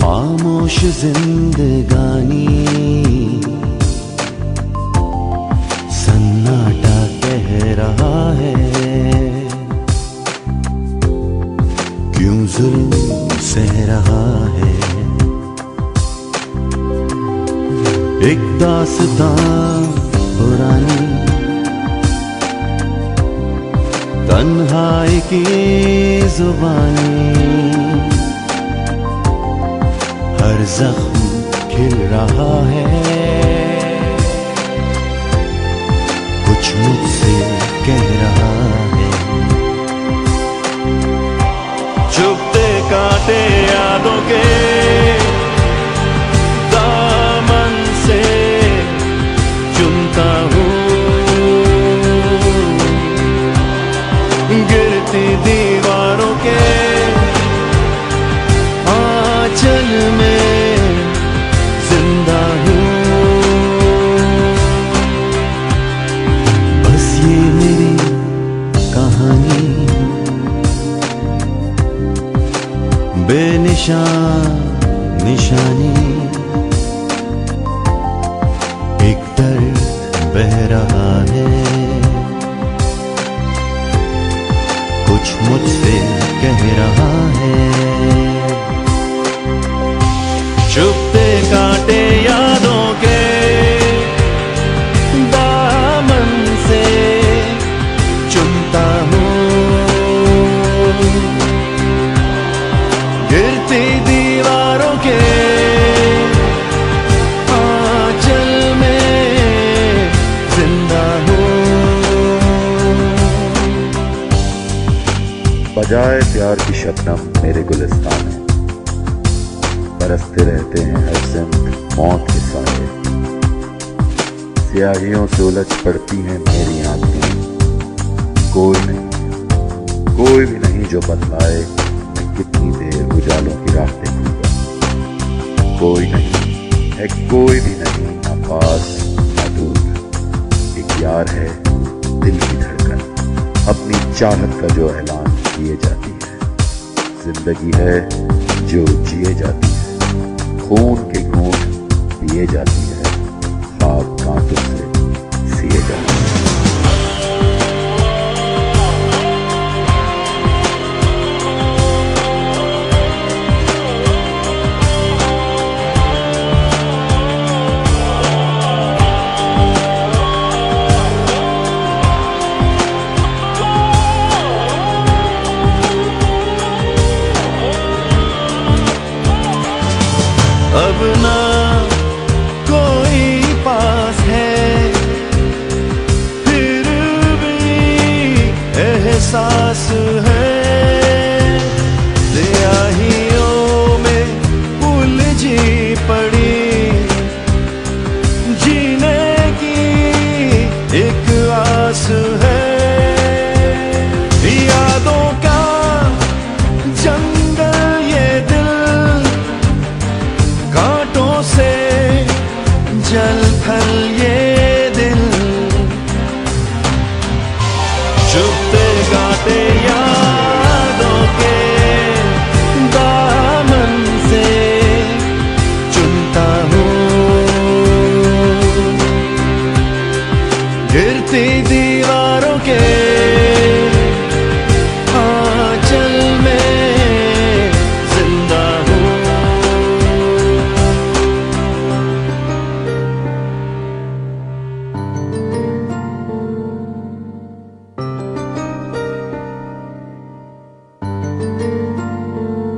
खामोश जिंदगानी। सन्नाटा कह रहा है। क्यों जुल्म सह रहा है? एक दास दास्तां तन्हाई की जुबानी। हर जख्म खिल रहा है। बेनिशान निशानी एक दर्द बह रहा है। कुछ मुझसे कह रहा है। चुपते बजाए प्यार की शबनम मेरे गुलिस्तान है। बरसते रहते हैं हर सिमत मौत के साए। स्याहियों से उलझ पड़ती हैं मेरी आँखें। कोई नहीं, कोई भी नहीं जो बतलाए मैं कितनी देर उजालों की राह देखूँगा। कोई नहीं, है कोई भी नहीं ना पास ना दूर एक यार है दिल की धड़कन, अपनी चाहत का जो ऐलान किए जाती है। ज़िंदगी है जो जिए जाती है। खून के घूट पिए जाती है। अब ना कोई पास है। फिर भी एहसास चुपते गाते यादों के दामन से चुनता हूँ। गिरती के